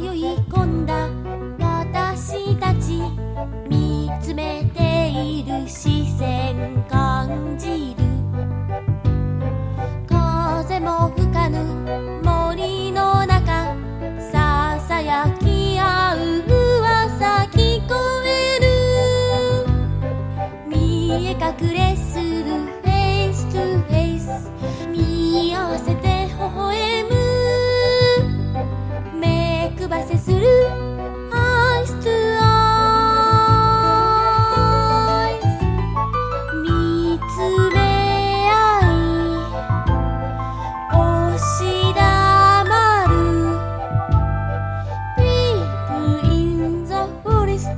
迷い込んだ。私たち見つめている視線感じる。風も吹かぬ森の中ささやき合う噂きこえる。見え隠れする face to face。アイスとアイスみつめあい押しだまるウィープイン the forest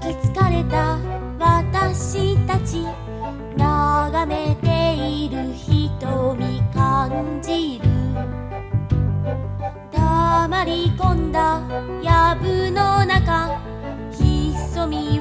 き疲れた私たち眺めている瞳感じる。黙り込んだ藪の中潜み